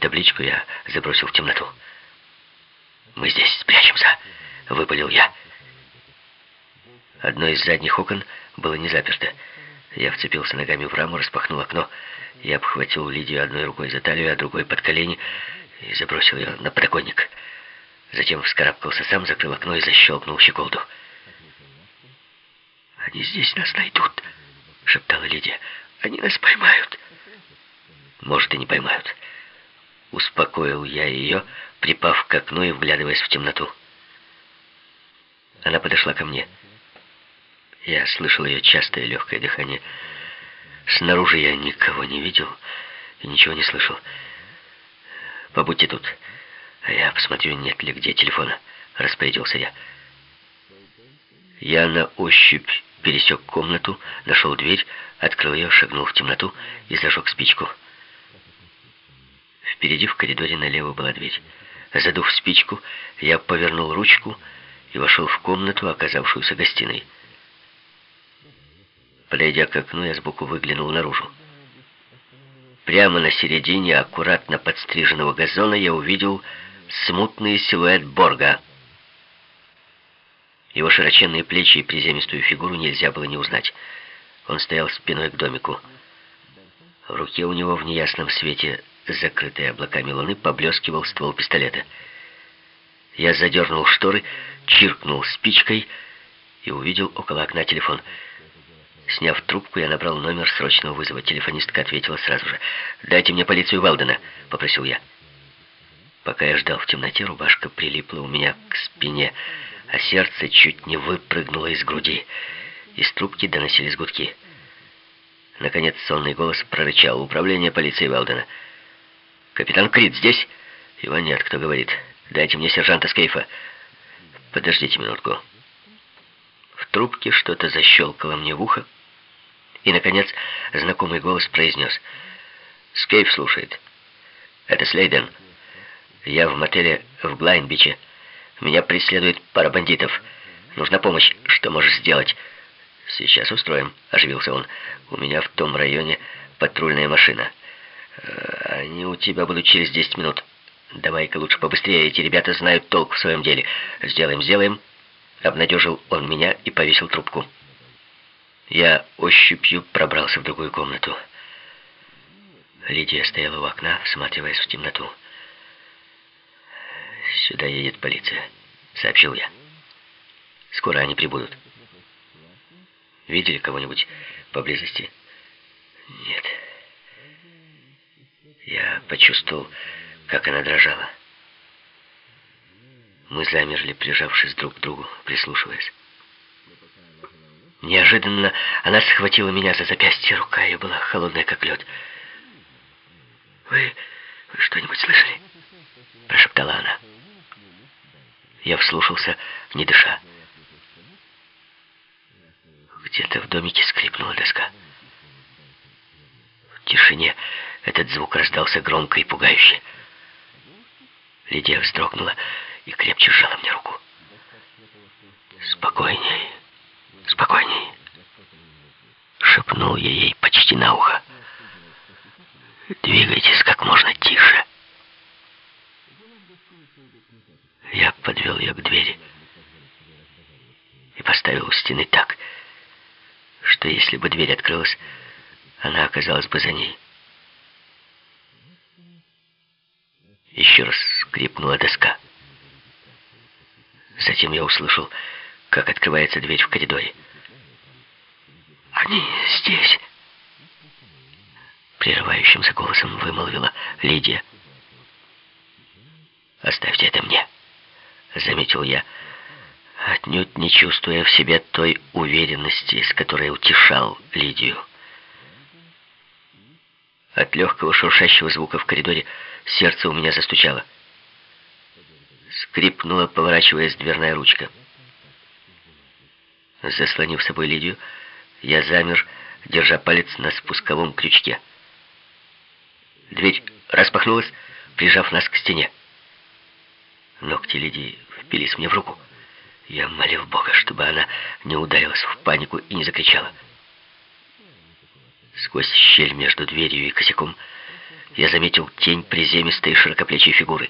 Табличку я забросил в темноту. «Мы здесь спрячемся», — выпалил я. Одно из задних окон было не заперто. Я вцепился ногами в раму, распахнул окно. Я обхватил Лидию одной рукой за талию, а другой под колени и забросил ее на подоконник. Затем вскарабкался сам, закрыл окно и защелкнул щеколду. «Они здесь нас найдут», — шептала Лидия. «Они нас поймают». «Может, и не поймают». Успокоил я ее, припав к окну и вглядываясь в темноту. Она подошла ко мне. Я слышал ее частое легкое дыхание. Снаружи я никого не видел и ничего не слышал. «Побудьте тут, а я посмотрю, нет ли где телефона», — распорядился я. Я на ощупь пересек комнату, нашел дверь, открыл ее, шагнул в темноту и зажег спичку. Впереди в коридоре налево была дверь. Задув спичку, я повернул ручку и вошел в комнату, оказавшуюся гостиной. Подойдя к окну, я сбоку выглянул наружу. Прямо на середине аккуратно подстриженного газона я увидел смутный силуэт Борга. Его широченные плечи и приземистую фигуру нельзя было не узнать. Он стоял спиной к домику. В руке у него в неясном свете, закрытой облаками луны, поблескивал ствол пистолета. Я задернул шторы, чиркнул спичкой и увидел около окна телефон — Сняв трубку, я набрал номер срочного вызова. Телефонистка ответила сразу же. «Дайте мне полицию Валдена», — попросил я. Пока я ждал в темноте, рубашка прилипла у меня к спине, а сердце чуть не выпрыгнуло из груди. Из трубки доносились гудки. Наконец сонный голос прорычал. «Управление полиции Валдена». «Капитан Крид здесь?» «Его нет, кто говорит. Дайте мне сержанта Скейфа». «Подождите минутку». В трубке что-то защелкало мне в ухо. И, наконец, знакомый голос произнес. «Скейф слушает. Это Слейден. Я в мотеле в Блайнбиче. Меня преследует пара бандитов. Нужна помощь. Что можешь сделать?» «Сейчас устроим», — оживился он. «У меня в том районе патрульная машина. Э, они у тебя будут через 10 минут. Давай-ка лучше побыстрее, эти ребята знают толк в своем деле. Сделаем, сделаем». Обнадежил он меня и повесил трубку. Я ощупью пробрался в другую комнату. Лидия стояла у окна, всматриваясь в темноту. «Сюда едет полиция», — сообщил я. «Скоро они прибудут». «Видели кого-нибудь поблизости?» «Нет». Я почувствовал, как она дрожала. Мы замерли, прижавшись друг к другу, прислушиваясь. Неожиданно она схватила меня за запястье, рука ее была холодная, как лед. «Вы, вы что-нибудь слышали?» Прошептала она. Я вслушался, не дыша. Где-то в домике скрипнула доска. В тишине этот звук раздался громко и пугающе. Лидия вздрогнула и крепче сжала мне руку. «Спокойней, спокойней!» Шепнул я ей почти на ухо. «Двигайтесь как можно тише!» Я подвел ее к двери и поставил у стены так, что если бы дверь открылась, она оказалась бы за ней. Еще раз скрипнула доска. Затем я услышал, как открывается дверь в коридоре. «Они здесь!» Прерывающимся голосом вымолвила Лидия. «Оставьте это мне», — заметил я, отнюдь не чувствуя в себе той уверенности, с которой утешал Лидию. От легкого шуршащего звука в коридоре сердце у меня застучало скрипнула, поворачиваясь дверная ручка. Заслонив собой Лидию, я замер, держа палец на спусковом крючке. Дверь распахнулась, прижав нас к стене. Ногти Лидии впились мне в руку. Я молил Бога, чтобы она не ударилась в панику и не закричала. Сквозь щель между дверью и косяком я заметил тень приземистой широкоплечей фигуры.